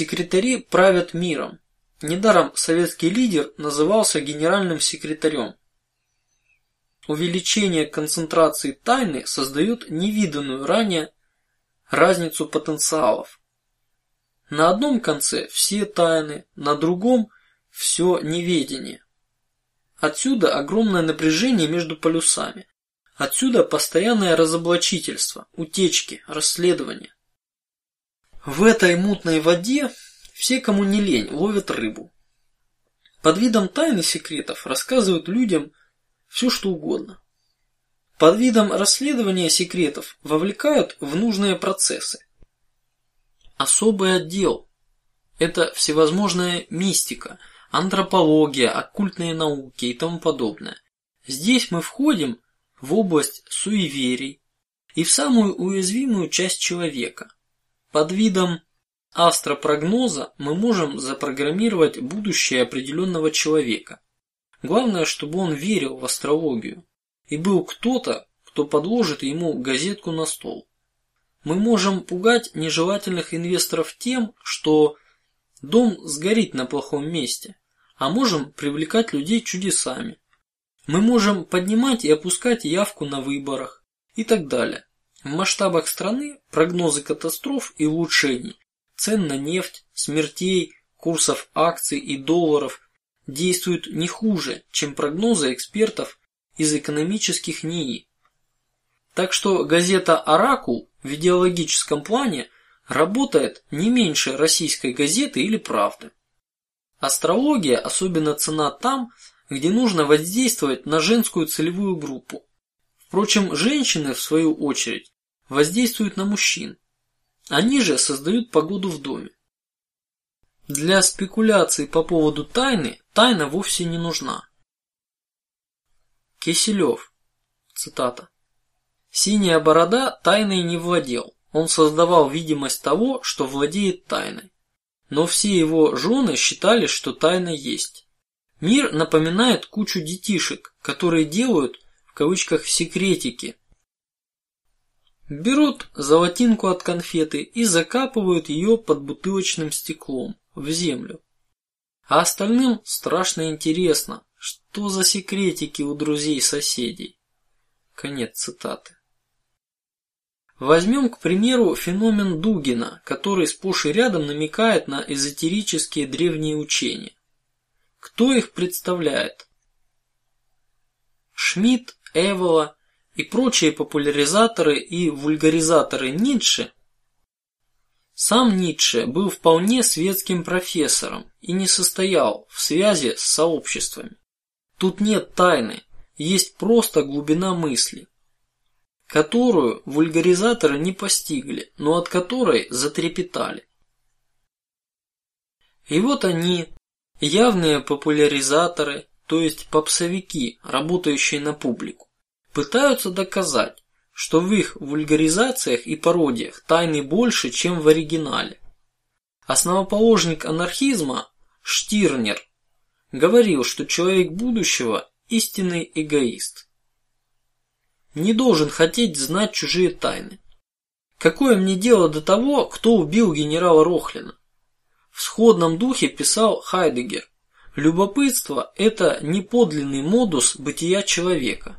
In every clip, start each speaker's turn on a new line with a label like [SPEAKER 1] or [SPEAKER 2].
[SPEAKER 1] Секретари правят миром. Недаром советский лидер назывался генеральным секретарем. Увеличение концентрации тайны создает невиданную ранее разницу потенциалов. На одном конце все тайны, на другом все неведение. Отсюда огромное напряжение между полюсами. Отсюда постоянное разоблачительство, утечки, расследования. В этой мутной воде все, кому не лень, ловят рыбу. Под видом тайны секретов рассказывают людям все, что угодно. Под видом расследования секретов вовлекают в нужные процессы. Особый отдел – это всевозможная мистика, антропология, оккультные науки и тому подобное. Здесь мы входим в область суеверий и в самую уязвимую часть человека под видом астропрогноза мы можем запрограммировать будущее определенного человека. Главное, чтобы он верил в астрологию и был кто-то, кто подложит ему газетку на стол. Мы можем пугать нежелательных инвесторов тем, что дом сгорит на плохом месте, а можем привлекать людей чудесами. Мы можем поднимать и опускать явку на выборах и так далее. В масштабах страны прогнозы катастроф и улучшений цен на нефть, смертей, курсов акций и долларов действуют не хуже, чем прогнозы экспертов из экономических НИИ. Так что газета Оракул в идеологическом плане работает не меньше российской газеты или правды. Астрология особенно цена там, где нужно воздействовать на женскую целевую группу. Впрочем, женщины в свою очередь воздействуют на мужчин. Они же создают погоду в доме. Для спекуляций по поводу тайны тайна вовсе не нужна. Киселев, цитата: "Синяя борода тайной не владел. Он создавал видимость того, что владеет тайной, но все его жены считали, что тайна есть. Мир напоминает кучу детишек, которые делают в кавычках секретики. Берут золотинку от конфеты и закапывают ее под бутылочным стеклом в землю. А остальным страшно интересно, что за секретики у друзей соседей. Конец цитаты. Возьмем, к примеру, феномен Дугина, который сплошь и рядом намекает на эзотерические древние учения. Кто их представляет? Шмидт, Эвола и прочие популяризаторы и вульгаризаторы Ницше. Сам Ницше был вполне светским профессором и не состоял в связи с сообществами. Тут нет тайны, есть просто глубина мысли, которую вульгаризаторы не постигли, но от которой затрепетали. И вот они, явные популяризаторы, то есть попсовики, работающие на публику, пытаются доказать, что в их вульгаризациях и пародиях тайны больше, чем в оригинале. Основоположник анархизма Штирнер говорил, что человек будущего истинный эгоист, не должен хотеть знать чужие тайны. Какое мне дело до того, кто убил генерала Рохлина? В сходном духе писал Хайдегер. Любопытство – это не подлинный модус бытия человека.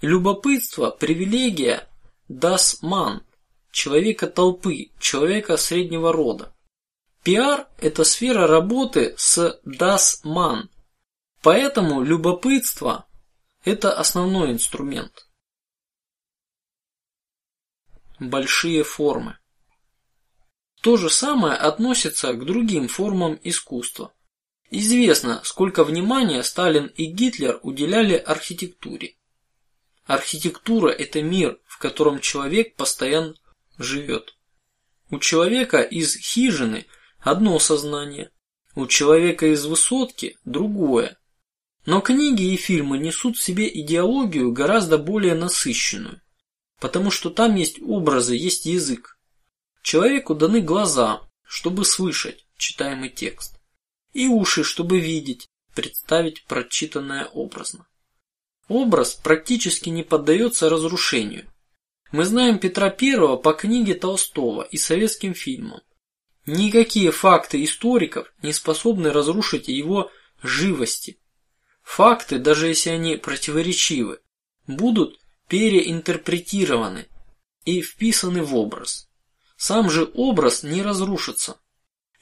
[SPEAKER 1] Любопытство – привилегия das man, человека толпы, человека среднего рода. Пиар – это сфера работы с das man, поэтому любопытство – это основной инструмент. Большие формы. То же самое относится к другим формам искусства. Известно, сколько внимания Сталин и Гитлер уделяли архитектуре. Архитектура – это мир, в котором человек постоянно живет. У человека из хижины одно сознание, у человека из высотки другое. Но книги и фильмы несут в себе идеологию гораздо более насыщенную, потому что там есть образы, есть язык. Человеку даны глаза, чтобы слышать читаемый текст и уши, чтобы видеть, представить прочитанное образно. Образ практически не поддается разрушению. Мы знаем Петра I по книге Толстого и советским фильмам. Никакие факты историков не способны разрушить его живости. Факты, даже если они противоречивы, будут переинтерпретированы и вписаны в образ. Сам же образ не разрушится.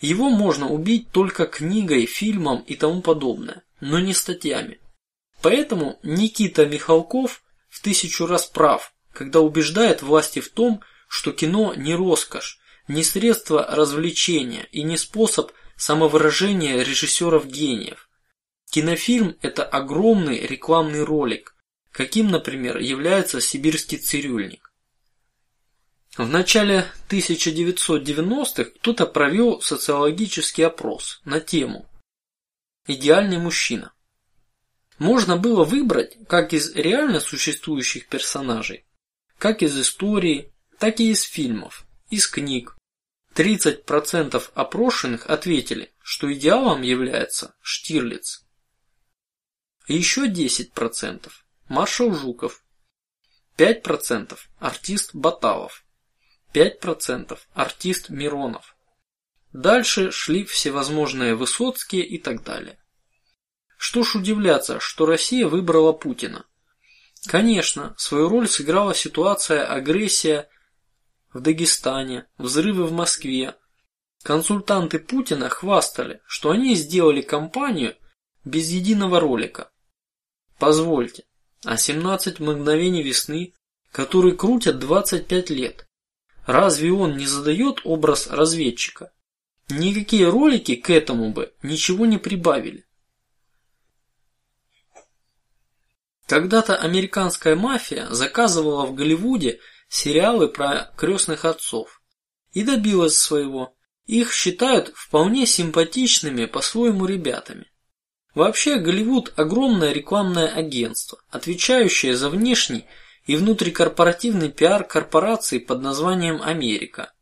[SPEAKER 1] Его можно убить только книгой, фильмом и тому подобное, но не статьями. Поэтому Никита Михалков в тысячу раз прав, когда убеждает власти в том, что кино не роскошь, не средство развлечения и не способ самовыражения режиссеров гениев. Кинофильм – это огромный рекламный ролик, каким, например, является сибирский цирюльник. В начале 1990-х кто-то провел социологический опрос на тему «Идеальный мужчина». Можно было выбрать как из реально существующих персонажей, как из истории, так и из фильмов, из книг. 30% опрошенных ответили, что идеалом является Штирлиц. Еще 10% маршал Жуков, 5% артист Баталов, 5% артист Миронов. Дальше шли всевозможные Высоцкие и так далее. Что ж удивляться, что Россия выбрала Путина. Конечно, свою роль сыграла ситуация агрессия в Дагестане, взрывы в Москве. Консультанты Путина хвастали, что они сделали кампанию без единого ролика. Позвольте, а 17 мгновений весны, который крутят 25 лет, разве он не задает образ разведчика? Никакие ролики к этому бы ничего не прибавили. Когда-то американская мафия заказывала в Голливуде сериалы про крестных отцов и добилась своего. Их считают вполне симпатичными по-своему ребятами. Вообще Голливуд огромное рекламное агентство, отвечающее за внешний и внутрикорпоративный пиар корпорации под названием Америка.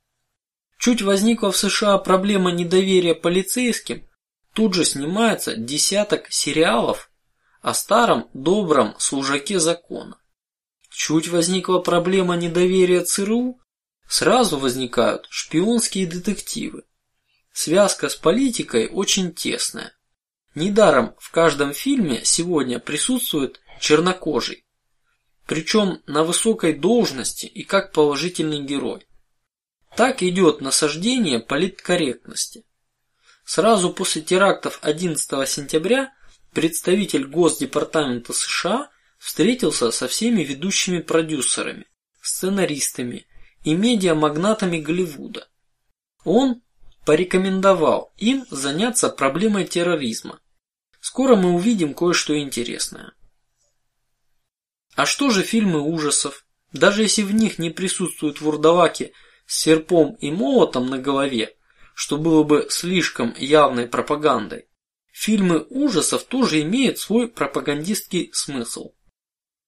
[SPEAKER 1] Чуть возникла в США проблема недоверия полицейским, тут же снимается десяток сериалов о старом добром служаке закона. Чуть возникла проблема недоверия ЦРУ, сразу возникают шпионские детективы. Связка с политикой очень тесная. Недаром в каждом фильме сегодня присутствует чернокожий, причем на высокой должности и как положительный герой. Так идет насаждение политкорректности. Сразу после терактов 11 сентября представитель Госдепартамента США встретился со всеми ведущими продюсерами, сценаристами и медиамагнатами Голливуда. Он порекомендовал им заняться проблемой терроризма. Скоро мы увидим кое-что интересное. А что же фильмы ужасов? Даже если в них не присутствуют вурдалаки с серпом и молотом на голове, что было бы слишком явной пропагандой, Фильмы ужасов тоже имеют свой пропагандистский смысл.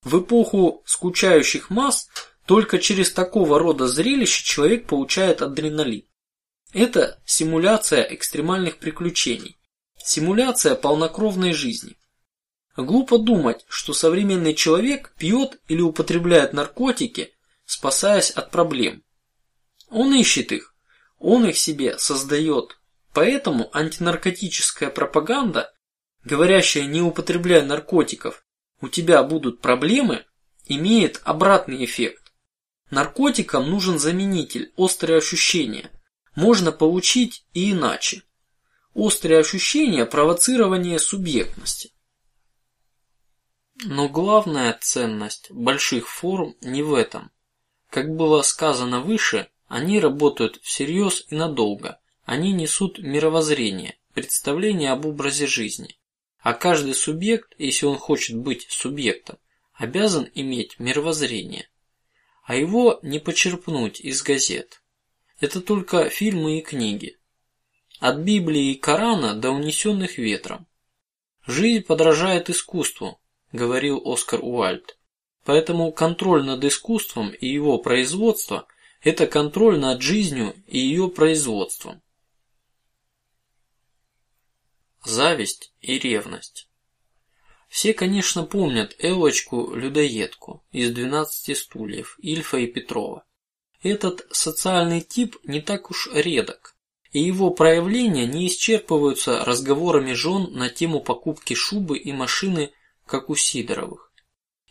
[SPEAKER 1] В эпоху скучающих масс только через такого рода зрелище человек получает адреналин. Это симуляция экстремальных приключений, симуляция полнокровной жизни. Глупо думать, что современный человек пьет или употребляет наркотики, спасаясь от проблем. Он ищет их, он их себе создает, Поэтому антинаркотическая пропаганда, говорящая не употребляй наркотиков, у тебя будут проблемы, имеет обратный эффект. Наркотикам нужен заменитель, острые ощущения. Можно получить и иначе. Острые ощущения, провоцирование субъектности. Но главная ценность больших форм не в этом. Как было сказано выше, они работают всерьез и надолго они несут мировоззрение, представление об образе жизни, а каждый субъект, если он хочет быть субъектом, обязан иметь мировоззрение, а его не почерпнуть из газет. Это только фильмы и книги, от Библии и Корана до унесенных ветром. Жизнь подражает искусству, говорил Оскар Уальд. Поэтому контроль над искусством и его производство – это контроль над жизнью и ее производством. зависть и ревность. Все, конечно, помнят Элочку людоедку из двенадцати стульев Ильфа и Петрова. Этот социальный тип не так уж редок. и его проявления не исчерпываются разговорами жен на тему покупки шубы и машины, как у Сидоровых,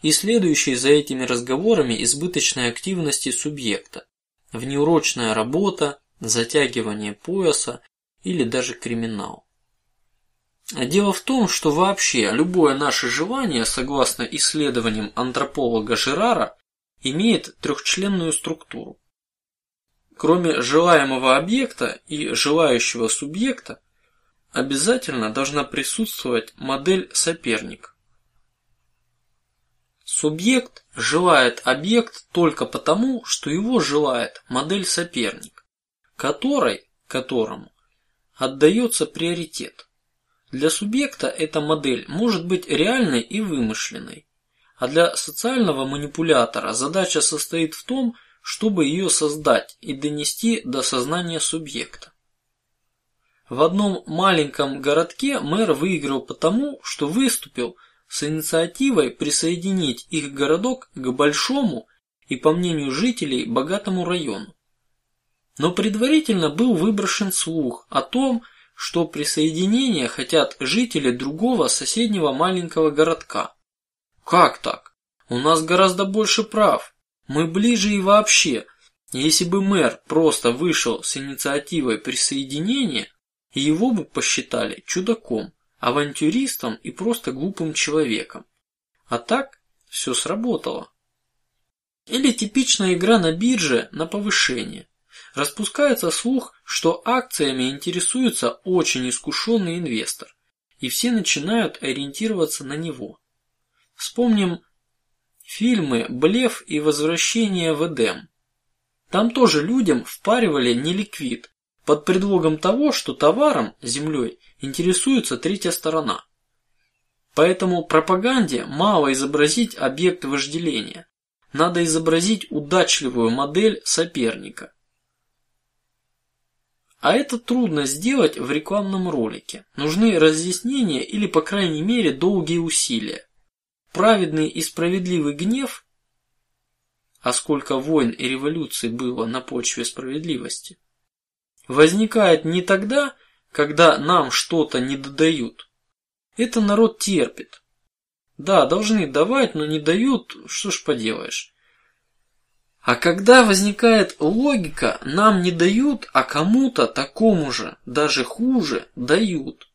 [SPEAKER 1] и следующей за этими разговорами избыточной активности субъекта, внеурочная работа, затягивание пояса или даже криминал. Дело в том, что вообще любое наше желание, согласно исследованиям антрополога Жерара, имеет трехчленную структуру. Кроме желаемого объекта и желающего субъекта, обязательно должна присутствовать модель соперник. Субъект желает объект только потому, что его желает модель соперник, которой, которому отдается приоритет. Для субъекта эта модель может быть реальной и вымышленной, а для социального манипулятора задача состоит в том, чтобы ее создать и донести до сознания субъекта. В одном маленьком городке мэр выиграл потому, что выступил с инициативой присоединить их городок к большому и, по мнению жителей, богатому району. Но предварительно был выброшен слух о том, что присоединение хотят жители другого соседнего маленького городка. Как так? У нас гораздо больше прав. Мы ближе и вообще. Если бы мэр просто вышел с инициативой присоединения, его бы посчитали чудаком, авантюристом и просто глупым человеком. А так все сработало. Или типичная игра на бирже на повышение. Распускается слух, что акциями интересуется очень искушенный инвестор, и все начинают ориентироваться на него. Вспомним фильмы "Блеф" и "Возвращение в Эдем". Там тоже людям впаривали неликвид под предлогом того, что товаром землей интересуется третья сторона. Поэтому пропаганде мало изобразить объект вожделения, надо изобразить удачливую модель соперника. А это трудно сделать в рекламном ролике. Нужны разъяснения или, по крайней мере, долгие усилия. Праведный и справедливый гнев, а сколько войн и революций было на почве справедливости, возникает не тогда, когда нам что-то не додают. Это народ терпит. Да, должны давать, но не дают, что ж поделаешь. А когда возникает логика, нам не дают, а кому-то такому же, даже хуже, дают.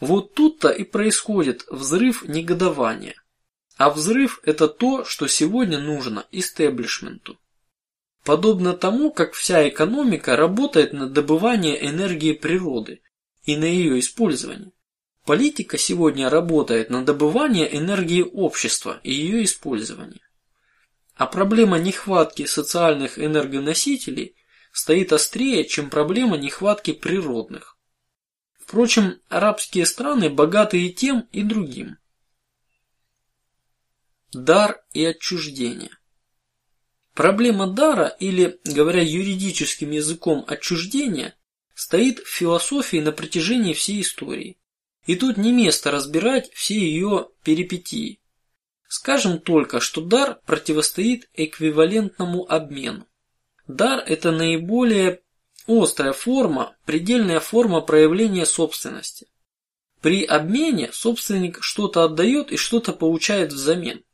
[SPEAKER 1] Вот тут-то и происходит взрыв негодования. А взрыв – это то, что сегодня нужно истеблишменту. Подобно тому, как вся экономика работает на добывание энергии природы и на ее использование. Политика сегодня работает на добывание энергии общества и ее использование. А проблема нехватки социальных энергоносителей стоит острее, чем проблема нехватки природных. Впрочем, арабские страны богаты и тем, и другим. Дар и отчуждение. Проблема дара, или, говоря юридическим языком, отчуждения, стоит в философии на протяжении всей истории. И тут не место разбирать все ее перипетии. Скажем только, что дар противостоит эквивалентному обмену. Дар – это наиболее острая форма, предельная форма проявления собственности. При обмене собственник что-то отдает и что-то получает взамен.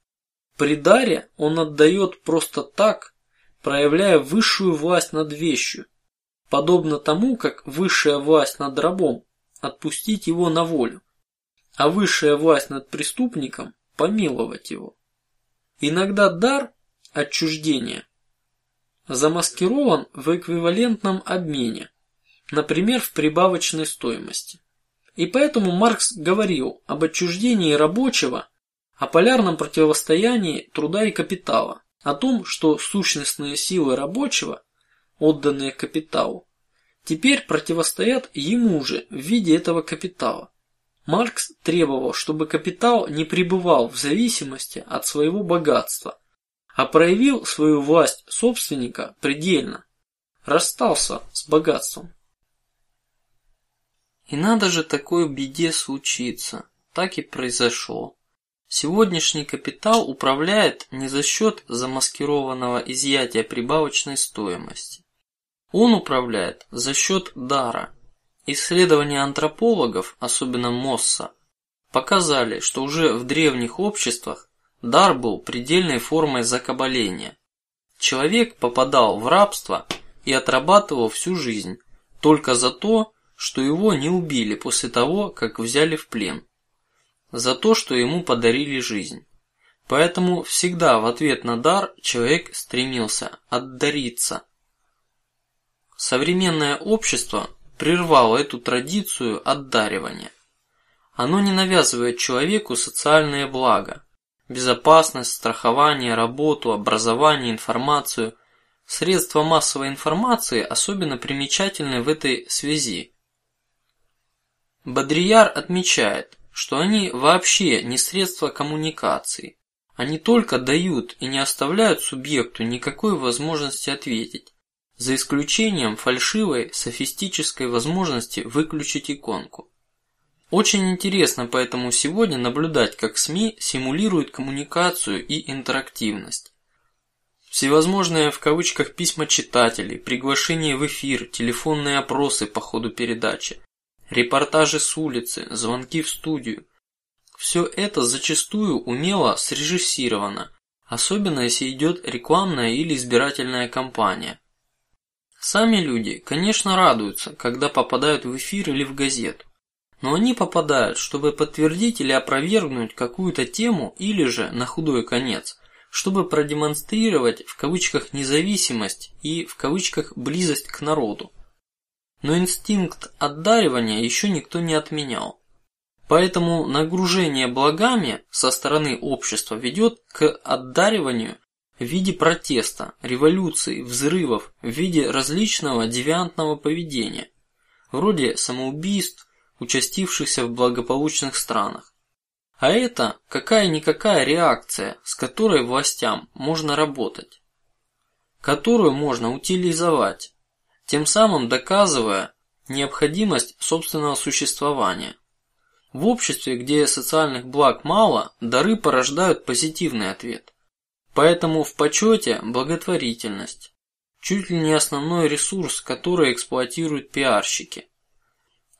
[SPEAKER 1] При даре он отдает просто так, проявляя высшую власть над вещью, подобно тому, как высшая власть над рабом отпустить его на волю, а высшая власть над преступником помиловать его. Иногда дар отчуждения замаскирован в эквивалентном обмене, например, в прибавочной стоимости. И поэтому Маркс говорил об отчуждении рабочего о полярном противостоянии труда и капитала, о том, что сущностные силы рабочего, отданные капиталу, теперь противостоят ему же в виде этого капитала. Маркс требовал, чтобы капитал не пребывал в зависимости от своего богатства, а проявил свою власть собственника предельно, расстался с богатством. И надо же такой беде случиться, так и произошло. Сегодняшний капитал управляет не за счет замаскированного изъятия прибавочной стоимости, Он управляет за счет дара. Исследования антропологов, особенно Мосса, показали, что уже в древних обществах дар был предельной формой закабаления. Человек попадал в рабство и отрабатывал всю жизнь только за то, что его не убили после того, как взяли в плен, за то, что ему подарили жизнь. Поэтому всегда в ответ на дар человек стремился отдариться. Современное общество прервало эту традицию отдаривания. Оно не навязывает человеку социальные блага, безопасность, страхование, работу, образование, информацию. Средства массовой информации особенно примечательны в этой связи. Бодрияр отмечает, что они вообще не средства коммуникации. Они только дают и не оставляют субъекту никакой возможности ответить, за исключением фальшивой софистической возможности выключить иконку. Очень интересно поэтому сегодня наблюдать, как СМИ симулируют коммуникацию и интерактивность. Всевозможные в кавычках письма читателей, приглашения в эфир, телефонные опросы по ходу передачи, репортажи с улицы, звонки в студию. Все это зачастую умело срежиссировано, особенно если идет рекламная или избирательная кампания. Сами люди, конечно, радуются, когда попадают в эфир или в газету но они попадают, чтобы подтвердить или опровергнуть какую-то тему, или же на худой конец, чтобы продемонстрировать в кавычках независимость и в кавычках близость к народу. Но инстинкт отдаривания еще никто не отменял. Поэтому нагружение благами со стороны общества ведет к отдариванию в виде протеста, революции, взрывов, в виде различного девиантного поведения, вроде самоубийств, участившихся в благополучных странах. А это какая-никакая реакция, с которой властям можно работать, которую можно утилизовать, тем самым доказывая необходимость собственного существования. В обществе, где социальных благ мало, дары порождают позитивный ответ. Поэтому в почете благотворительность, чуть ли не основной ресурс, который эксплуатируют пиарщики.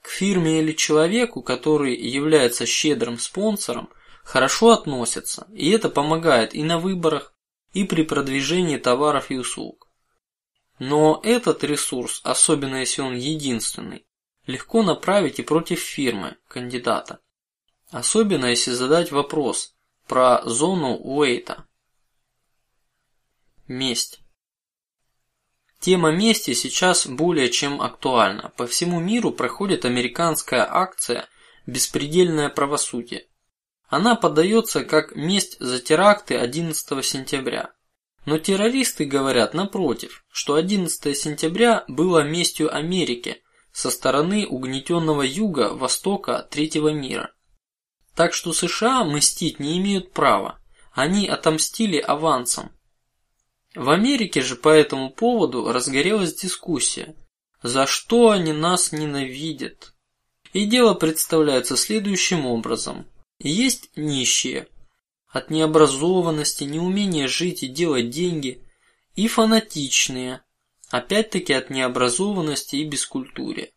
[SPEAKER 1] К фирме или человеку, который является щедрым спонсором, хорошо относятся, и это помогает и на выборах, и при продвижении товаров и услуг. Но этот ресурс, особенно если он единственный, легко направить и против фирмы кандидата, особенно если задать вопрос про зону Уэйта. Месть. Тема мести сейчас более чем актуальна. По всему миру проходит американская акция "Беспредельное правосудие". Она подается как месть за теракты 11 сентября. Но террористы говорят напротив, что 11 сентября было местью Америки со стороны угнетенного юга, востока, третьего мира. Так что США мстить не имеют права. Они отомстили авансом, в Америке же по этому поводу разгорелась дискуссия, за что они нас ненавидят. И дело представляется следующим образом: есть нищие от необразованности, неумения жить и делать деньги, и фанатичные, опять-таки от необразованности и бескультуре.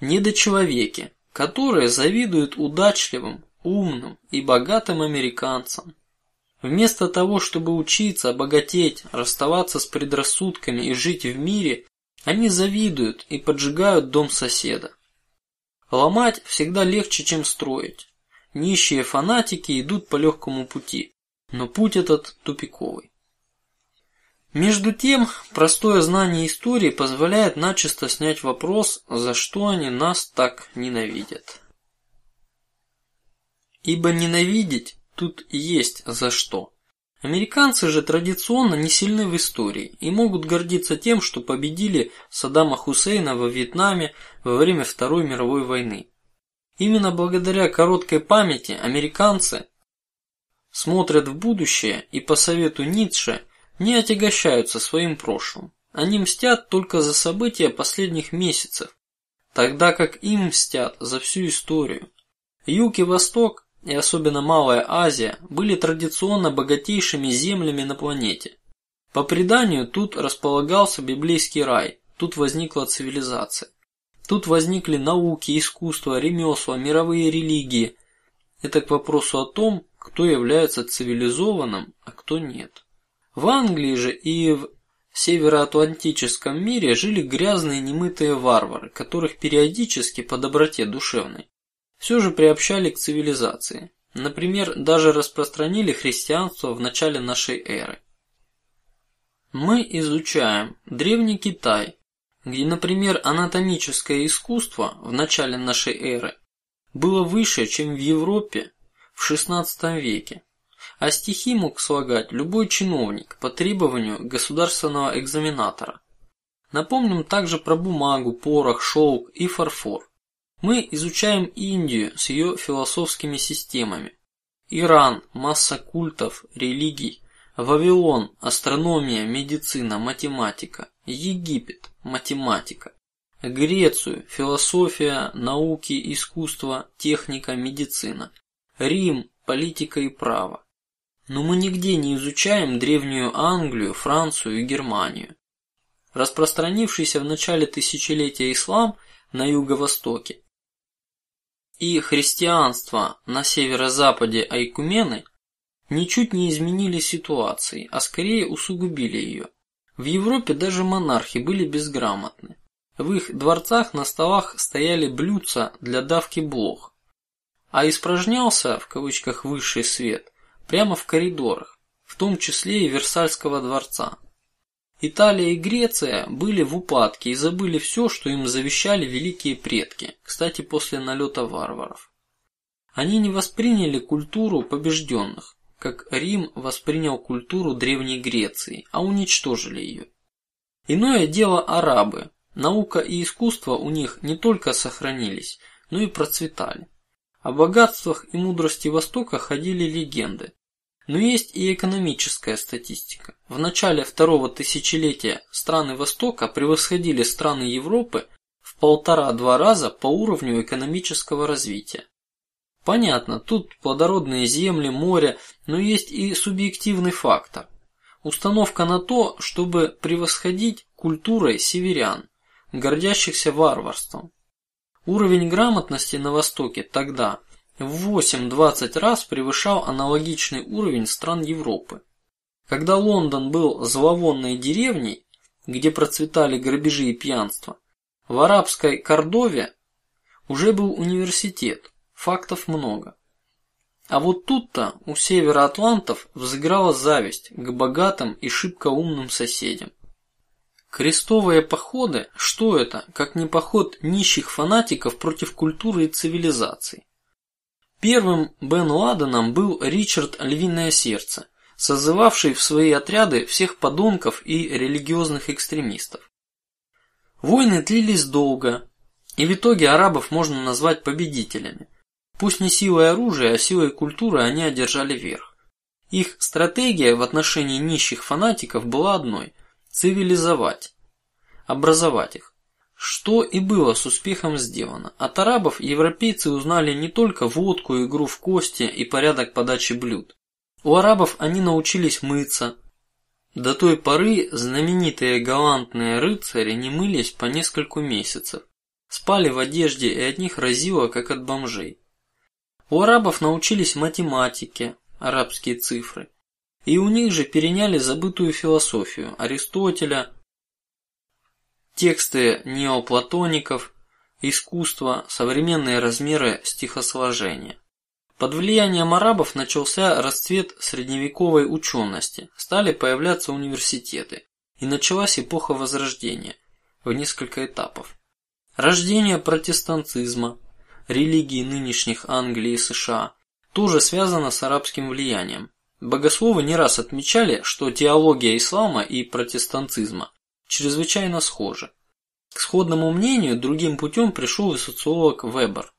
[SPEAKER 1] Недочеловеки, которые завидуют удачливым, умным и богатым американцам. Вместо того, чтобы учиться, обогатеть, расставаться с предрассудками и жить в мире, они завидуют и поджигают дом соседа. Ломать всегда легче, чем строить. Нищие фанатики идут по легкому пути, но путь этот тупиковый. Между тем, простое знание истории позволяет начисто снять вопрос, за что они нас так ненавидят. Ибо ненавидеть Тут есть за что. Американцы же традиционно не сильны в истории и могут гордиться тем, что победили Саддама Хусейна во Вьетнаме во время Второй мировой войны. Именно благодаря короткой памяти американцы смотрят в будущее и по совету Ницше не отягощаются своим прошлым. Они мстят только за события последних месяцев, тогда как им мстят за всю историю. Юг и Восток и особенно Малая Азия были традиционно богатейшими землями на планете. По преданию тут располагался библейский рай, тут возникла цивилизация. Тут возникли науки, искусство, ремесла, мировые религии. Это к вопросу о том, кто является цивилизованным, а кто нет. В Англии же и в североатлантическом мире жили грязные немытые варвары, которых периодически по доброте душевной все же приобщали к цивилизации. Например, даже распространили христианство в начале нашей эры. Мы изучаем древний Китай, где, например, анатомическое искусство в начале нашей эры было выше, чем в Европе в XVI веке, а стихи мог слагать любой чиновник по требованию государственного экзаменатора. Напомним также про бумагу, порох, шелк и фарфор. Мы изучаем Индию с ее философскими системами, Иран, масса культов, религий, Вавилон, астрономия, медицина, математика, Египет, математика, Грецию, философия, науки, искусство, техника, медицина, Рим, политика и право. Но мы нигде не изучаем древнюю Англию, Францию и Германию. Распространившийся в начале тысячелетия ислам на юго-востоке и христианство на северо-западе Айкумены ничуть не изменили ситуации, а скорее усугубили ее. В Европе даже монархи были безграмотны. В их дворцах на столах стояли блюдца для давки блох, а испражнялся в кавычках высший свет прямо в коридорах, в том числе и Версальского дворца. Италия и Греция были в упадке и забыли все, что им завещали великие предки. Кстати, после налета варваров. Они не восприняли культуру побежденных, как Рим воспринял культуру древней Греции, а уничтожили ее. Иное дело арабы. Наука и искусство у них не только сохранились, но и процветали. О богатствах и мудрости Востока ходили легенды. Но есть и экономическая статистика. В начале второго тысячелетия страны Востока превосходили страны Европы в полтора-два раза по уровню экономического развития. Понятно, тут плодородные земли, море, но есть и субъективный фактор. Установка на то, чтобы превосходить культурой северян, гордящихся варварством. Уровень грамотности на Востоке тогда в 8-20 раз превышал аналогичный уровень стран Европы. Когда Лондон был зловонной деревней, где процветали грабежи и пьянство, в арабской Кордове уже был университет, фактов много. А вот тут-то у севера Атлантов взыграла зависть к богатым и шибко умным соседям. Крестовые походы, что это, как не поход нищих фанатиков против культуры и цивилизации? Первым Бен Ладеном был Ричард Львиное Сердце, созывавший в свои отряды всех подонков и религиозных экстремистов. Войны длились долго, и в итоге арабов можно назвать победителями. Пусть не силой оружия, а силой культуры они одержали верх. Их стратегия в отношении нищих фанатиков была одной: цивилизовать, образовать их. Что и было с успехом сделано. От арабов европейцы узнали не только водку, игру в кости и порядок подачи блюд. У арабов они научились мыться. До той поры знаменитые галантные рыцари не мылись по несколько месяцев, спали в одежде и от них разило, как от бомжей. У арабов научились математике, арабские цифры, и у них же переняли забытую философию Аристотеля, тексты неоплатоников, искусство, современные размеры стихосложения. Под влиянием арабов начался расцвет средневековой учености, стали появляться университеты, и началась эпоха Возрождения в несколько этапов. Рождение протестантизма, религии нынешних Англии и США, тоже связано с арабским влиянием. Богословы не раз отмечали, что теология ислама и протестантизма чрезвычайно схожи. К сходному мнению другим путем пришел и социолог Вебер.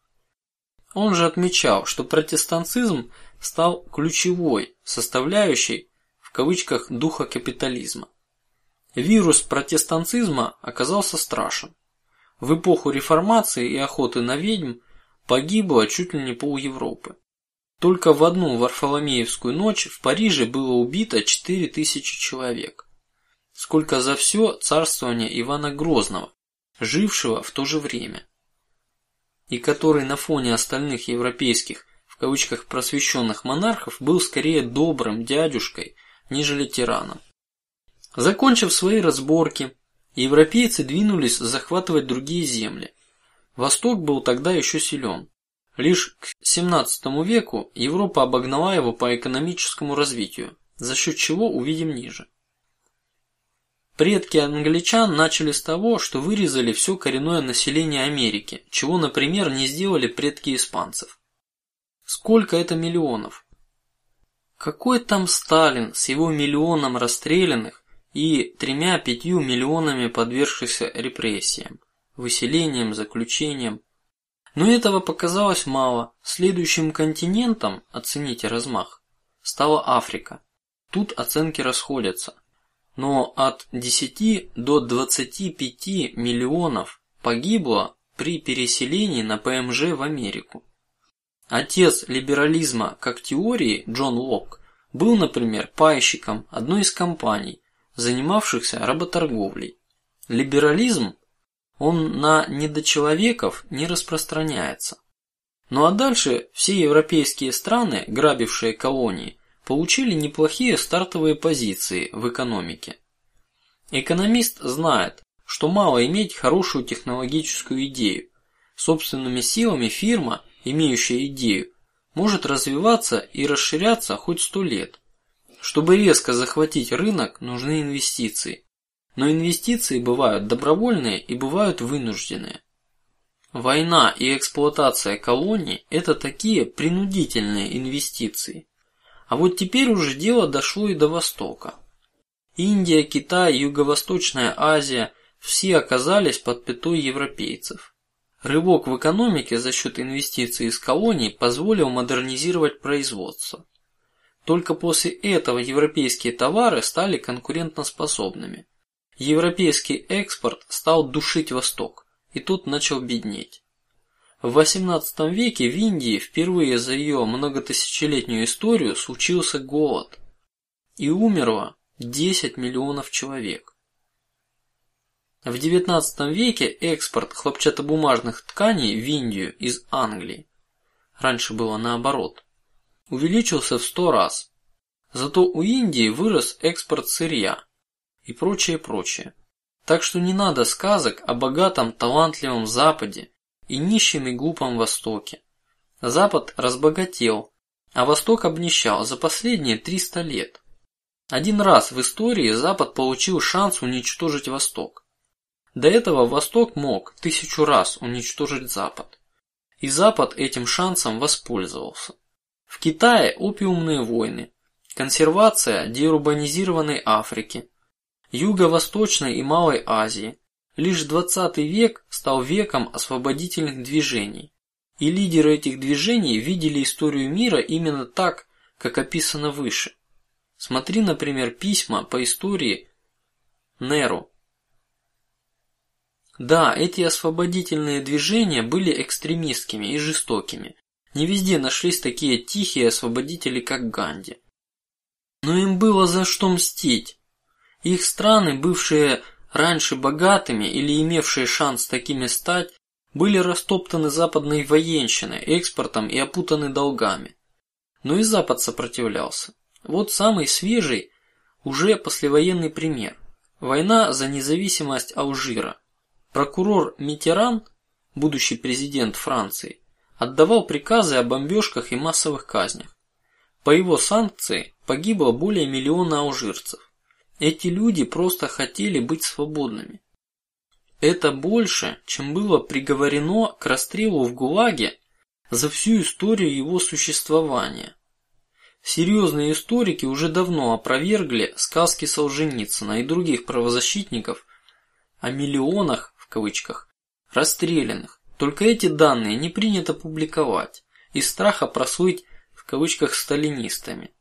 [SPEAKER 1] Он же отмечал, что протестантизм стал ключевой составляющей в кавычках духа капитализма. Вирус протестантизма оказался страшен. В эпоху реформации и охоты на ведьм погибло чуть ли не пол Европы. Только в одну Варфоломеевскую ночь в Париже было убито четыре тысячи человек. сколько за все царствование Ивана Грозного, жившего в то же время, и который на фоне остальных европейских в кавычках просвещенных монархов был скорее добрым дядюшкой, нежели тираном. Закончив свои разборки, европейцы двинулись захватывать другие земли. Восток был тогда еще силен. Лишь к XVII веку Европа обогнала его по экономическому развитию, за счет чего увидим ниже. Предки англичан начали с того, что вырезали все коренное население Америки, чего, например, не сделали предки испанцев. Сколько это миллионов? Какой там Сталин с его миллионом расстрелянных и тремя-пятью миллионами подвергшихся репрессиям, выселениям, заключениям? Но этого показалось мало. Следующим континентом, оцените размах, стала Африка. Тут оценки расходятся но от 10 до 25 миллионов погибло при переселении на ПМЖ в Америку. Отец либерализма как теории Джон Лок был, например, пайщиком одной из компаний, занимавшихся работорговлей. Либерализм он на недочеловеков не распространяется. Ну а дальше все европейские страны, грабившие колонии, получили неплохие стартовые позиции в экономике. Экономист знает, что мало иметь хорошую технологическую идею. Собственными силами фирма, имеющая идею, может развиваться и расширяться хоть сто лет. Чтобы резко захватить рынок, нужны инвестиции. Но инвестиции бывают добровольные и бывают вынужденные. Война и эксплуатация колоний – это такие принудительные инвестиции. А вот теперь уже дело дошло и до Востока. Индия, Китай, Юго-Восточная Азия – все оказались под пятой европейцев. Рывок в экономике за счет инвестиций из колоний позволил модернизировать производство. Только после этого европейские товары стали конкурентоспособными. Европейский экспорт стал душить Восток, и тот начал беднеть. В XVIII веке в Индии впервые за ее многотысячелетнюю историю случился голод, и умерло 10 миллионов человек. В XIX веке экспорт хлопчатобумажных тканей в Индию из Англии, раньше было наоборот, увеличился в сто раз. Зато у Индии вырос экспорт сырья и прочее, прочее. Так что не надо сказок о богатом, талантливом Западе и нищем и глупом Востоке. Запад разбогател, а Восток обнищал за последние триста лет. Один раз в истории Запад получил шанс уничтожить Восток. До этого Восток мог тысячу раз уничтожить Запад, и Запад этим шансом воспользовался. В Китае опиумные войны, консервация деурбанизированной Африки, Юго-Восточной и Малой Азии, Лишь двадцатый век стал веком освободительных движений, и лидеры этих движений видели историю мира именно так, как описано выше. Смотри, например, письма по истории Неру. Да, эти освободительные движения были экстремистскими и жестокими. Не везде нашлись такие тихие освободители, как Ганди. Но им было за что мстить. Их страны, бывшие раньше богатыми или имевшие шанс такими стать, были растоптаны западной военщиной, экспортом и опутаны долгами. Но и Запад сопротивлялся. Вот самый свежий, уже послевоенный пример: война за независимость Алжира. Прокурор Митеран, будущий президент Франции, отдавал приказы о бомбежках и массовых казнях. По его санкции погибло более миллиона алжирцев. Эти люди просто хотели быть свободными. Это больше, чем было приговорено к расстрелу в ГУЛАГе за всю историю его существования. Серьезные историки уже давно опровергли сказки Солженицына и других правозащитников о миллионах в кавычках расстрелянных. Только эти данные не принято публиковать из страха прослыть в кавычках сталинистами.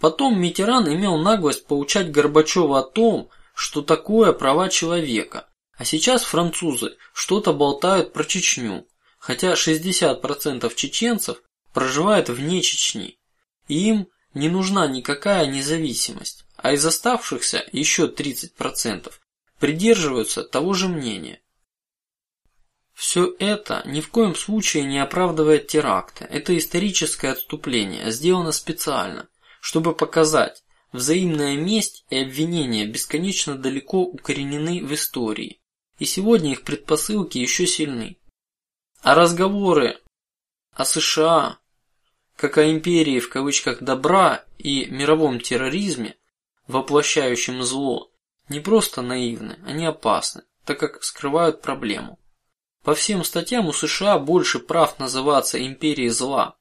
[SPEAKER 1] Потом Митеран имел наглость поучать Горбачева о том, что такое права человека, а сейчас французы что-то болтают про Чечню, хотя 60% чеченцев проживают вне Чечни, и им не нужна никакая независимость, а из оставшихся еще 30 процентов придерживаются того же мнения. Все это ни в коем случае не оправдывает теракты. Это историческое отступление, сделано специально, чтобы показать, взаимная месть и обвинения бесконечно далеко укоренены в истории, и сегодня их предпосылки еще сильны. А разговоры о США как о империи в кавычках добра и мировом терроризме, воплощающем зло, не просто наивны, они опасны, так как скрывают проблему. По всем статьям у США больше прав называться империей зла,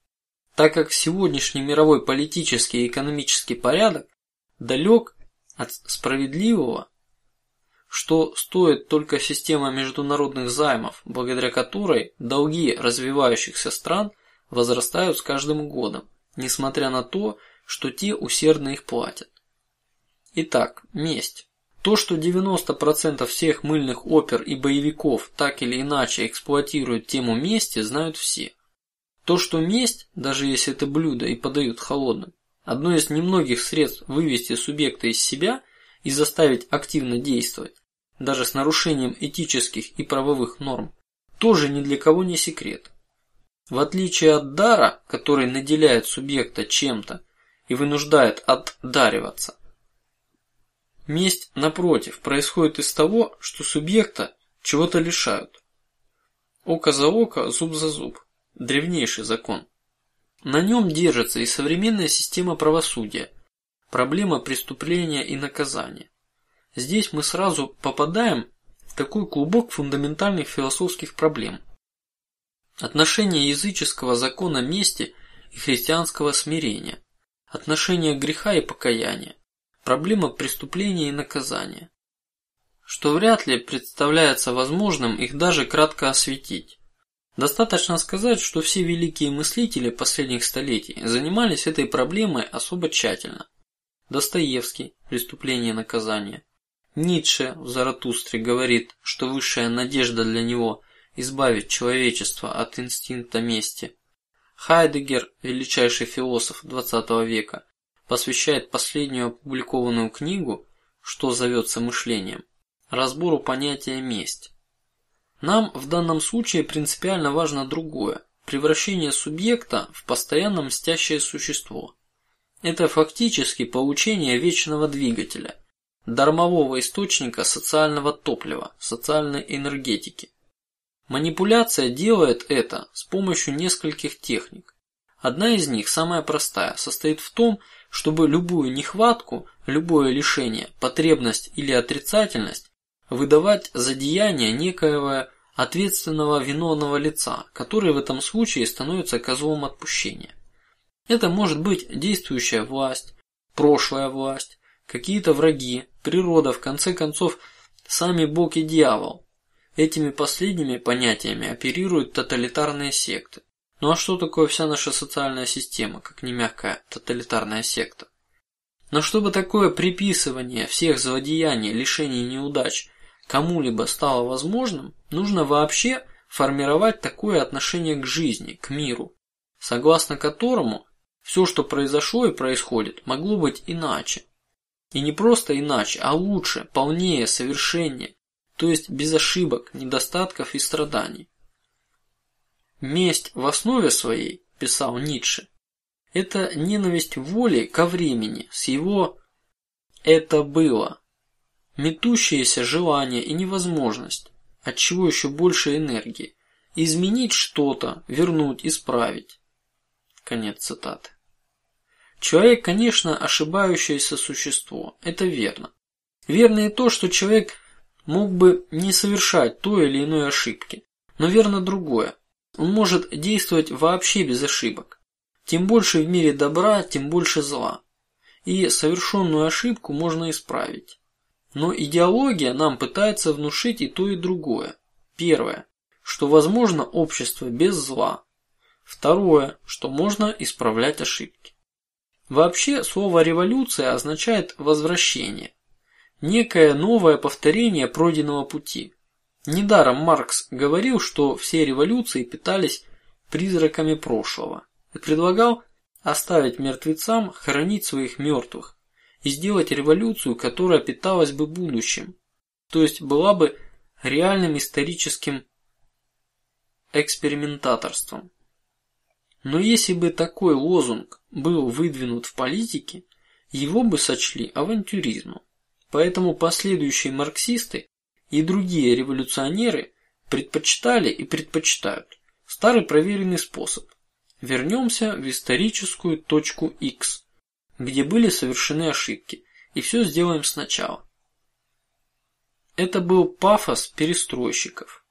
[SPEAKER 1] так как сегодняшний мировой политический и экономический порядок далек от справедливого, что стоит только система международных займов, благодаря которой долги развивающихся стран возрастают с каждым годом, несмотря на то, что те усердно их платят. Итак, месть. То, что 90% всех мыльных опер и боевиков так или иначе эксплуатируют тему мести, знают все. То, что месть, даже если это блюдо и подают холодным, одно из немногих средств вывести субъекта из себя и заставить активно действовать, даже с нарушением этических и правовых норм, тоже ни для кого не секрет. В отличие от дара, который наделяет субъекта чем-то и вынуждает отдариваться, Месть, напротив, происходит из того, что субъекта чего-то лишают. Око за око, зуб за зуб. Древнейший закон. На нем держится и современная система правосудия, проблема преступления и наказания. Здесь мы сразу попадаем в такой клубок фундаментальных философских проблем. Отношение языческого закона мести и христианского смирения, отношение греха и покаяния, проблема преступления и наказания, что вряд ли представляется возможным их даже кратко осветить. Достаточно сказать, что все великие мыслители последних столетий занимались этой проблемой особо тщательно. Достоевский «Преступление и наказание», Ницше в Заратустре говорит, что высшая надежда для него избавить человечество от инстинкта мести. Хайдегер, величайший философ XX века, посвящает последнюю опубликованную книгу, что зовется мышлением, разбору понятия месть. Нам в данном случае принципиально важно другое: превращение субъекта в постоянно мстящее существо. Это фактически получение вечного двигателя, дармового источника социального топлива, социальной энергетики. Манипуляция делает это с помощью нескольких техник. Одна из них, самая простая, состоит в том, чтобы любую нехватку, любое лишение, потребность или отрицательность выдавать за деяние некоего ответственного виновного лица, который в этом случае становится козлом отпущения. Это может быть действующая власть, прошлая власть, какие-то враги, природа, в конце концов, сами Бог и дьявол. Этими последними понятиями оперируют тоталитарные секты. Ну а что такое вся наша социальная система, как не мягкая тоталитарная секта? Но чтобы такое приписывание всех злодеяний, лишений и неудач кому-либо стало возможным, нужно вообще формировать такое отношение к жизни, к миру, согласно которому все, что произошло и происходит, могло быть иначе. И не просто иначе, а лучше, полнее, совершеннее, то есть без ошибок, недостатков и страданий. Месть в основе своей, писал Ницше, это ненависть воли ко времени с его это было, метущееся желание и невозможность, от чего еще больше энергии, изменить что-то, вернуть, исправить. Конец цитаты. Человек, конечно, ошибающееся существо, это верно. Верно и то, что человек мог бы не совершать той или иной ошибки, но верно другое. Он может действовать вообще без ошибок. Тем больше в мире добра, тем больше зла. И совершенную ошибку можно исправить. Но идеология нам пытается внушить и то и другое. Первое, что возможно общество без зла. Второе, что можно исправлять ошибки. Вообще слово революция означает возвращение, некое новое повторение пройденного пути. Недаром Маркс говорил, что все революции питались призраками прошлого и предлагал оставить мертвецам хоронить своих мертвых и сделать революцию, которая питалась бы будущим, то есть была бы реальным историческим экспериментаторством. Но если бы такой лозунг был выдвинут в политике, его бы сочли авантюризмом. Поэтому последующие марксисты и другие революционеры предпочитали и предпочитают старый проверенный способ. Вернемся в историческую точку X, где были совершены ошибки, и все сделаем сначала. Это был пафос перестройщиков,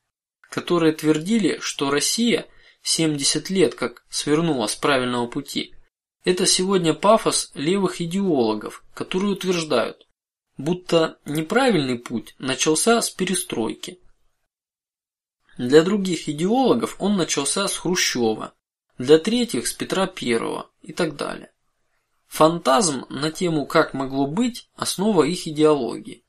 [SPEAKER 1] которые твердили, что Россия 70 лет как свернула с правильного пути. Это сегодня пафос левых идеологов, которые утверждают, будто неправильный путь начался с перестройки. Для других идеологов он начался с Хрущева, для третьих с Петра Первого и так далее. Фантазм на тему как могло быть основа их идеологии.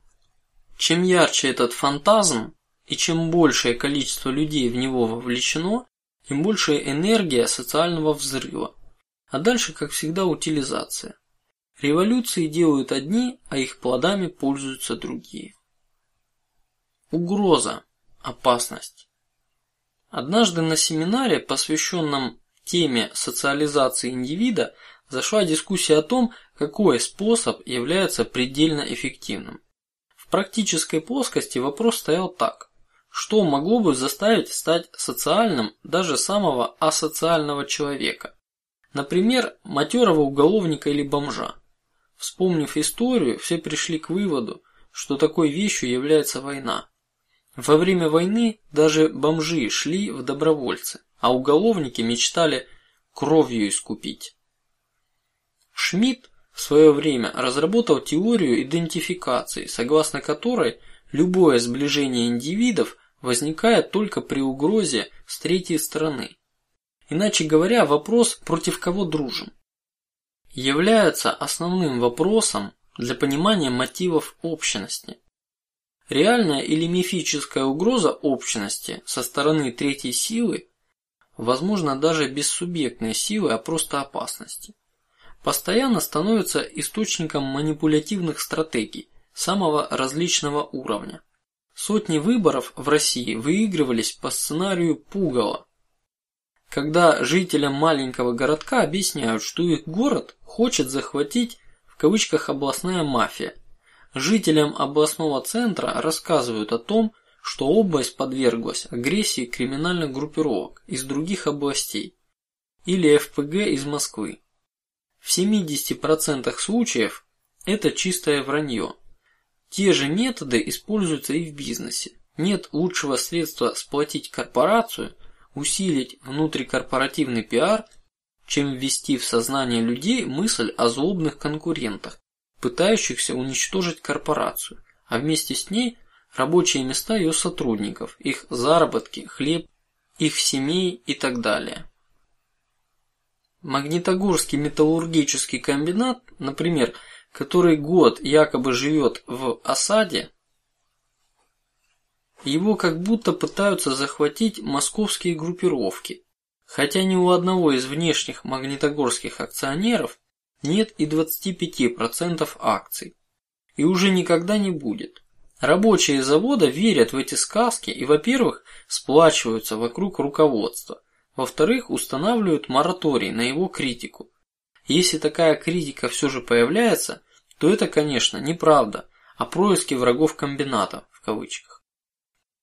[SPEAKER 1] Чем ярче этот фантазм и чем большее количество людей в него вовлечено, тем больше энергия социального взрыва. А дальше, как всегда, утилизация. Революции делают одни, а их плодами пользуются другие. Угроза, опасность. Однажды на семинаре, посвященном теме социализации индивида, зашла дискуссия о том, какой способ является предельно эффективным. В практической плоскости вопрос стоял так: что могло бы заставить стать социальным даже самого асоциального человека, например, матерого уголовника или бомжа? Вспомнив историю, все пришли к выводу, что такой вещью является война. Во время войны даже бомжи шли в добровольцы, а уголовники мечтали кровью искупить. Шмидт в свое время разработал теорию идентификации, согласно которой любое сближение индивидов возникает только при угрозе с третьей стороны. Иначе говоря, вопрос против кого дружим является основным вопросом для понимания мотивов общности. Реальная или мифическая угроза общности со стороны третьей силы, возможно даже без субъектной силы, а просто опасности постоянно становится источником манипулятивных стратегий самого различного уровня. Сотни выборов в России выигрывались по сценарию Пугала, когда жителям маленького городка объясняют, что их город хочет захватить в кавычках областная мафия. Жителям областного центра рассказывают о том, что область подверглась агрессии криминальных группировок из других областей или ФПГ из Москвы. В 70% случаев это чистое вранье. Те же методы используются и в бизнесе. Нет лучшего средства сплотить корпорацию, усилить внутрикорпоративный пиар, чем ввести в сознание людей мысль о злобных конкурентах, пытающихся уничтожить корпорацию, а вместе с ней рабочие места ее сотрудников, их заработки, хлеб, их семей и так далее. Магнитогорский металлургический комбинат, например, который год якобы живет в осаде, его как будто пытаются захватить московские группировки, хотя ни у одного из внешних магнитогорских акционеров нет и 25% процентов акций, и уже никогда не будет. Рабочие завода верят в эти сказки и, во-первых, сплачиваются вокруг руководства, во-вторых, устанавливают мораторий на его критику. Если такая критика все же появляется, то это, конечно, неправда, а происки врагов комбината в кавычках.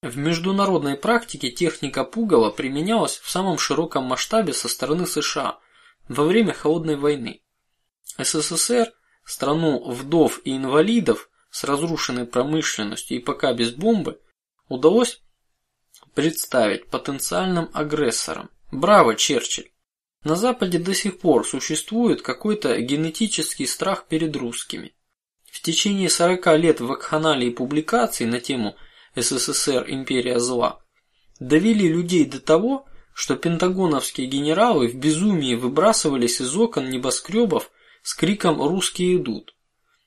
[SPEAKER 1] В международной практике техника пугала применялась в самом широком масштабе со стороны США во время холодной войны. СССР, страну вдов и инвалидов с разрушенной промышленностью и пока без бомбы, удалось представить потенциальным агрессором. Браво, Черчилль! На Западе до сих пор существует какой-то генетический страх перед русскими. В течение 40 лет вакханалии публикаций на тему СССР империя зла довели людей до того, что пентагоновские генералы в безумии выбрасывались из окон небоскребов с криком "Русские идут!"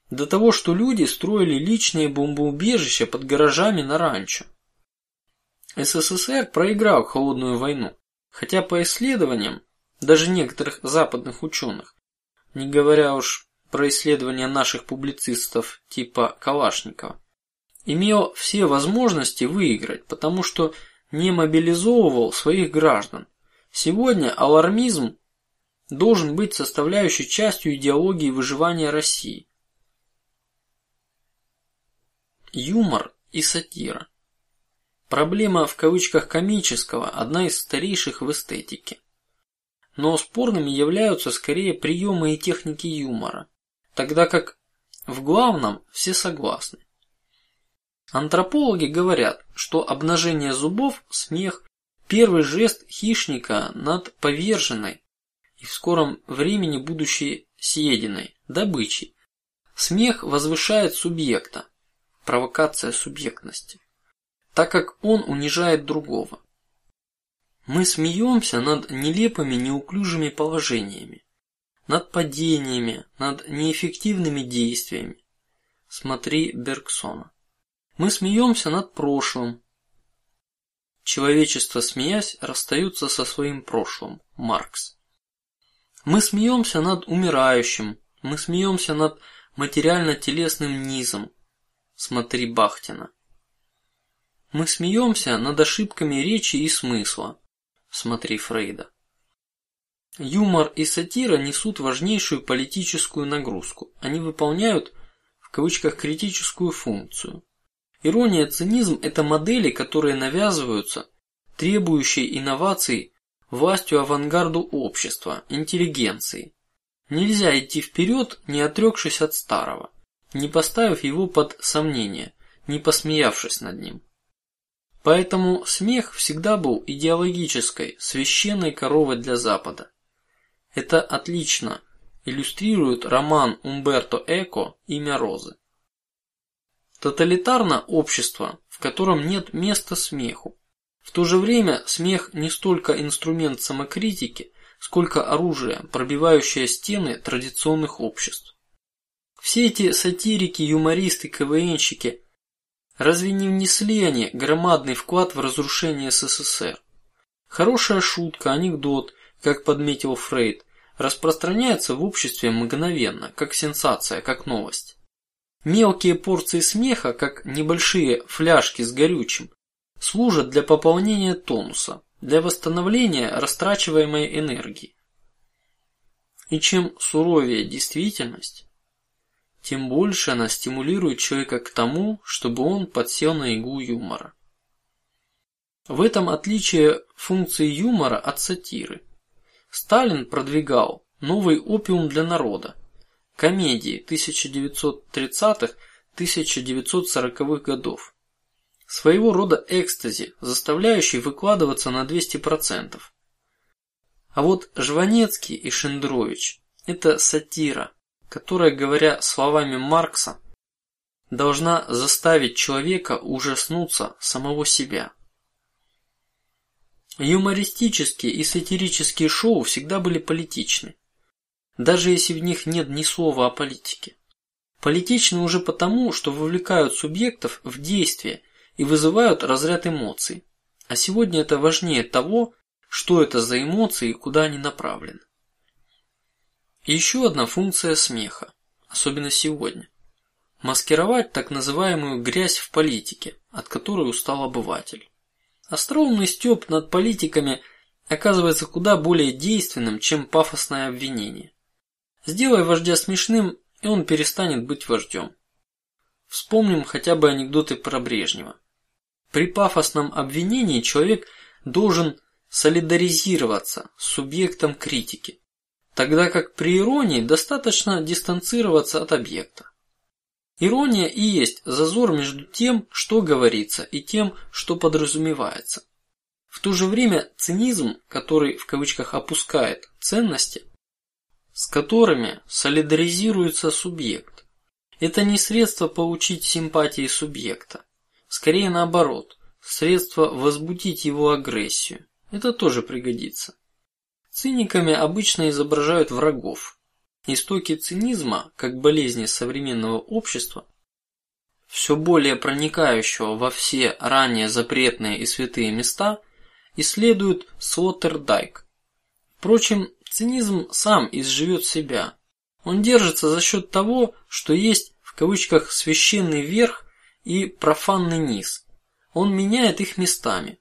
[SPEAKER 1] До того, что люди строили личные бомбоубежища под гаражами на ранчо. СССР проиграл холодную войну. Хотя по исследованиям даже некоторых западных ученых, не говоря уж про исследования наших публицистов типа Калашникова, имел все возможности выиграть, потому что не мобилизовывал своих граждан. Сегодня алармизм должен быть составляющей частью идеологии выживания России. Юмор и сатира. Проблема в кавычках комического одна из старейших в эстетике. Но спорными являются скорее приемы и техники юмора, тогда как в главном все согласны. Антропологи говорят, что обнажение зубов, смех, первый жест хищника над поверженной и в скором времени будущей съеденной добычей. Смех возвышает субъекта, провокация субъектности, так как он унижает другого. Мы смеемся над нелепыми, неуклюжими положениями, над падениями, над неэффективными действиями. Смотри Бергсона. Мы смеемся над прошлым. Человечество, смеясь, расстаются со своим прошлым. Маркс. Мы смеемся над умирающим. Мы смеемся над материально-телесным низом. Смотри Бахтина. Мы смеемся над ошибками речи и смысла. Смотри Фрейда. Юмор и сатира несут важнейшую политическую нагрузку. Они выполняют в кавычках критическую функцию. Ирония, цинизм – это модели, которые навязываются, требующие инноваций властью авангарду общества, интеллигенции. Нельзя идти вперед, не отрекшись от старого, не поставив его под сомнение, не посмеявшись над ним. Поэтому смех всегда был идеологической, священной коровой для Запада. Это отлично иллюстрирует роман Умберто Эко «Имя Розы». Тоталитарно общество, в котором нет места смеху. В то же время смех не столько инструмент самокритики, сколько оружие, пробивающее стены традиционных обществ. Все эти сатирики, юмористы, КВНщики, разве не внесли они громадный вклад в разрушение СССР? Хорошая шутка, анекдот, как подметил Фрейд, распространяется в обществе мгновенно, как сенсация, как новость. Мелкие порции смеха, как небольшие фляжки с горючим, служат для пополнения тонуса, для восстановления растрачиваемой энергии. И чем суровее действительность, тем больше она стимулирует человека к тому, чтобы он подсел на иглу юмора. В этом отличие функции юмора от сатиры. Сталин продвигал новый опиум для народа комедии 1930-1940-х годов. Своего рода экстази, заставляющий выкладываться на 200%. А вот Жванецкий и Шендрович – это сатира, которая, говоря словами Маркса, должна заставить человека ужаснуться самого себя. Юмористические и сатирические шоу всегда были политичны даже если в них нет ни слова о политике. Политичны уже потому, что вовлекают субъектов в действие и вызывают разряд эмоций. А сегодня это важнее того, что это за эмоции и куда они направлены. И еще одна функция смеха, особенно сегодня: маскировать так называемую грязь в политике, от которой устал обыватель. Остроумный стёб над политиками оказывается куда более действенным, чем пафосное обвинение. Сделай вождя смешным, и он перестанет быть вождем. Вспомним хотя бы анекдоты про Брежнева. При пафосном обвинении человек должен солидаризироваться с субъектом критики, тогда как при иронии достаточно дистанцироваться от объекта. Ирония и есть зазор между тем, что говорится, и тем, что подразумевается. В то же время цинизм, который в кавычках опускает ценности, с которыми солидаризируется субъект. Это не средство получить симпатии субъекта, скорее наоборот, средство возбудить его агрессию. Это тоже пригодится. Циниками обычно изображают врагов. Истоки цинизма, как болезни современного общества, все более проникающего во все ранее запретные и святые места, исследует Слоттердайк. Впрочем, Цинизм сам изживет себя. Он держится за счет того, что есть в кавычках священный верх и профанный низ. Он меняет их местами.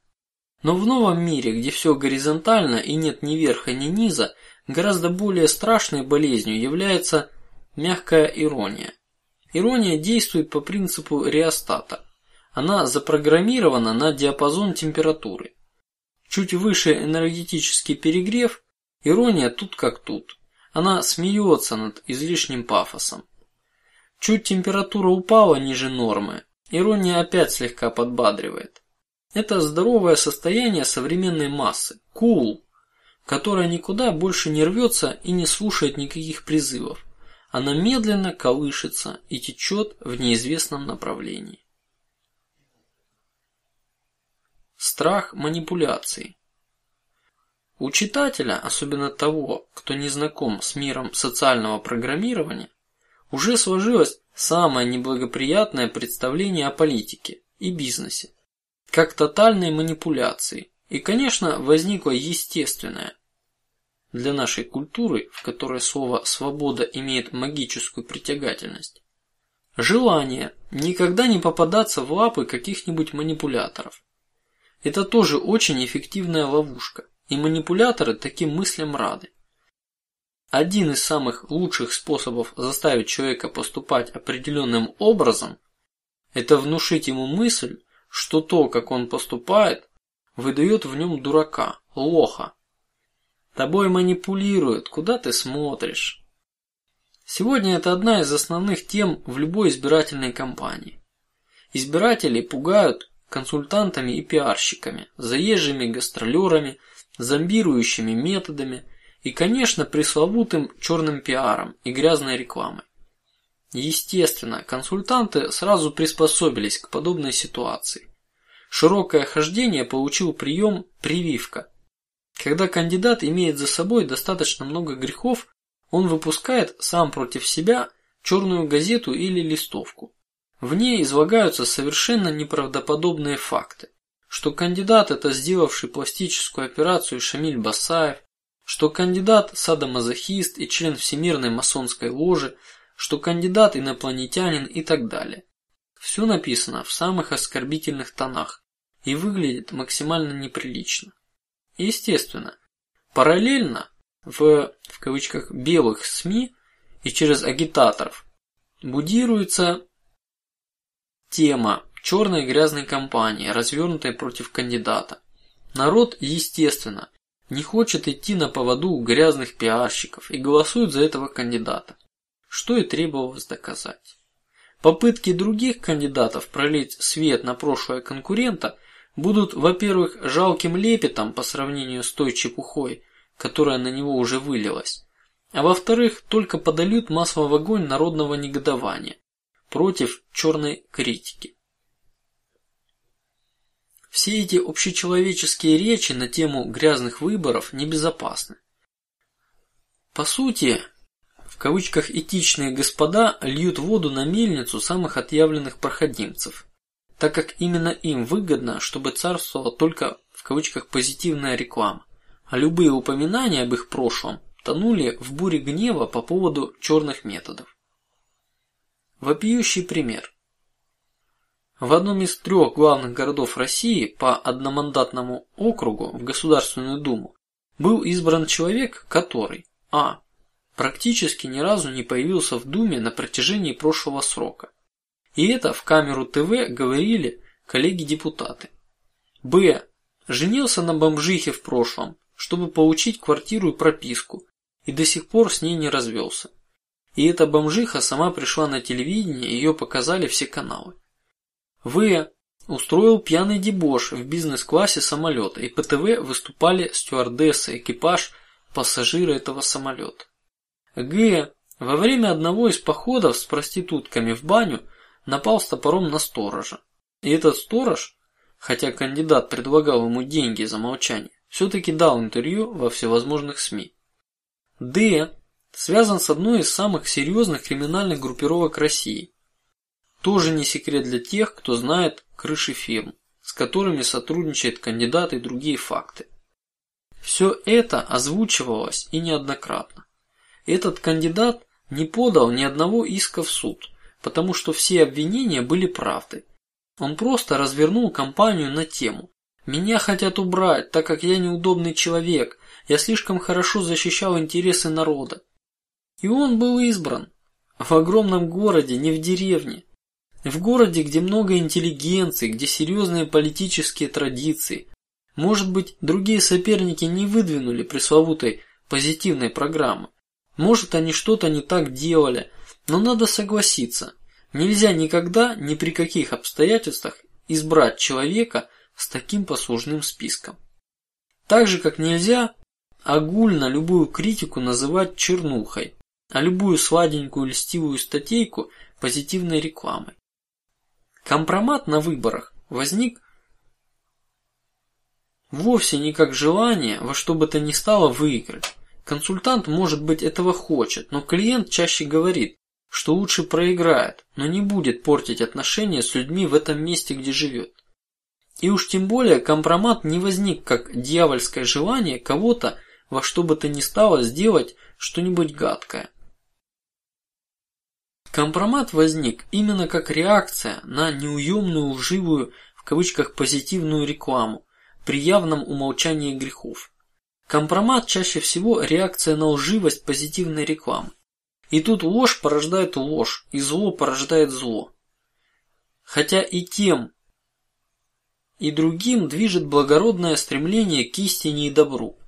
[SPEAKER 1] Но в новом мире, где все горизонтально и нет ни верха, ни низа, гораздо более страшной болезнью является мягкая ирония. Ирония действует по принципу реостата. Она запрограммирована на диапазон температуры. Чуть выше энергетический перегрев, ирония тут как тут. Она смеется над излишним пафосом. Чуть температура упала ниже нормы, ирония опять слегка подбадривает. Это здоровое состояние современной массы, кул, cool, которая никуда больше не рвется и не слушает никаких призывов. Она медленно колышется и течет в неизвестном направлении. Страх манипуляций. У читателя, особенно того, кто не знаком с миром социального программирования, уже сложилось самое неблагоприятное представление о политике и бизнесе, как тотальной манипуляции, и, конечно, возникло естественное для нашей культуры, в которой слово свобода имеет магическую притягательность, желание никогда не попадаться в лапы каких-нибудь манипуляторов. Это тоже очень эффективная ловушка, и манипуляторы таким мыслям рады. Один из самых лучших способов заставить человека поступать определенным образом – это внушить ему мысль, что то, как он поступает, выдает в нем дурака, лоха, Тобой манипулируют, куда ты смотришь. Сегодня это одна из основных тем в любой избирательной кампании. Избиратели пугают консультантами и пиарщиками, заезжими гастролерами, зомбирующими методами и, конечно, пресловутым черным пиаром и грязной рекламой. Естественно, консультанты сразу приспособились к подобной ситуации. Широкое хождение получил прием прививка когда кандидат имеет за собой достаточно много грехов, он выпускает сам против себя черную газету или листовку. В ней излагаются совершенно неправдоподобные факты, что кандидат это сделавший пластическую операцию Шамиль Басаев, что кандидат садомазохист и член всемирной масонской ложи, что кандидат инопланетянин и так далее. Все написано в самых оскорбительных тонах и выглядит максимально неприлично. Естественно, параллельно в в кавычках белых СМИ и через агитаторов будируется тема черной грязной кампании, развернутой против кандидата. Народ, естественно, не хочет идти на поводу грязных пиарщиков и голосует за этого кандидата, что и требовалось доказать. Попытки других кандидатов пролить свет на прошлое конкурента будут, во-первых, жалким лепетом по сравнению с той чепухой, которая на него уже вылилась, а во-вторых, только подольют масло в огонь народного негодования против черной критики. Все эти общечеловеческие речи на тему грязных выборов небезопасны. По сути, в кавычках этичные господа льют воду на мельницу самых отъявленных проходимцев так как именно им выгодно, чтобы царствовала только в кавычках позитивная реклама, а любые упоминания об их прошлом тонули в буре гнева по поводу черных методов. Вопиющий пример. В одном из трех главных городов России по одномандатному округу в Государственную Думу был избран человек, который а практически ни разу не появился в Думе на протяжении прошлого срока, и это в камеру ТВ говорили коллеги-депутаты. Б. Женился на бомжихе в прошлом, чтобы получить квартиру и прописку, и до сих пор с ней не развелся. И эта бомжиха сама пришла на телевидение, ее показали все каналы. В. Устроил пьяный дебош в бизнес-классе самолета, и по ТВ выступали стюардессы, экипаж, пассажиры этого самолета. Г. Во время одного из походов с проститутками в баню напал с топором на сторожа. И этот сторож, хотя кандидат предлагал ему деньги за молчание, все-таки дал интервью во всевозможных СМИ. Д связан с одной из самых серьезных криминальных группировок России. Тоже не секрет для тех, кто знает крыши фирм, с которыми сотрудничает кандидат и другие факты. Все это озвучивалось и неоднократно. Этот кандидат не подал ни одного иска в суд, потому что все обвинения были правдой. Он просто развернул кампанию на тему: меня хотят убрать, так как я неудобный человек, я слишком хорошо защищал интересы народа. И он был избран в огромном городе, не в деревне, в городе, где много интеллигенции, где серьезные политические традиции. Может быть, другие соперники не выдвинули пресловутой позитивной программы. Может, они что-то не так делали, но надо согласиться, нельзя никогда, ни при каких обстоятельствах избрать человека с таким послужным списком. Так же, как нельзя огульно любую критику называть чернухой, а любую сладенькую льстивую статейку позитивной рекламой. Компромат на выборах возник вовсе не как желание во что бы то ни стало выиграть. Консультант, может быть, этого хочет, но клиент чаще говорит, что лучше проиграет, но не будет портить отношения с людьми в этом месте, где живет. И уж тем более компромат не возник как дьявольское желание кого-то во что бы то ни стало сделать что-нибудь гадкое. Компромат возник именно как реакция на неуемную лживую в кавычках позитивную рекламу при явном умолчании грехов. Компромат чаще всего реакция на лживость позитивной рекламы. И тут ложь порождает ложь, и зло порождает зло. Хотя и тем, и другим движет благородное стремление к истине и добру.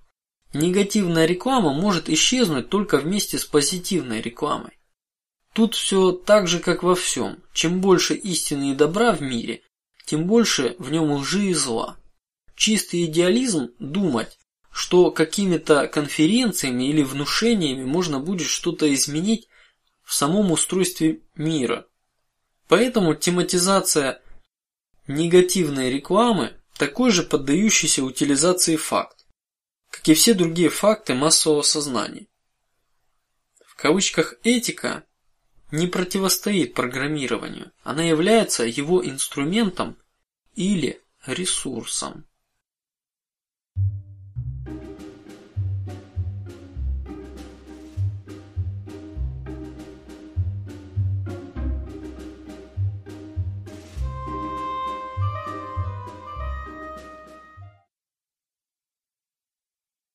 [SPEAKER 1] Негативная реклама может исчезнуть только вместе с позитивной рекламой. Тут все так же, как во всем. Чем больше истины и добра в мире, тем больше в нем лжи и зла. Чистый идеализм думать, что какими-то конференциями или внушениями можно будет что-то изменить в самом устройстве мира. Поэтому тематизация негативной рекламы такой же поддающийся утилизации факт, как и все другие факты массового сознания. В кавычках этика не противостоит программированию, она является его инструментом или ресурсом.